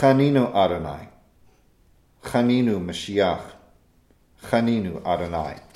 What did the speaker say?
Chaninu Adonai. Chaninu Mashiach. Chaninu Adonai.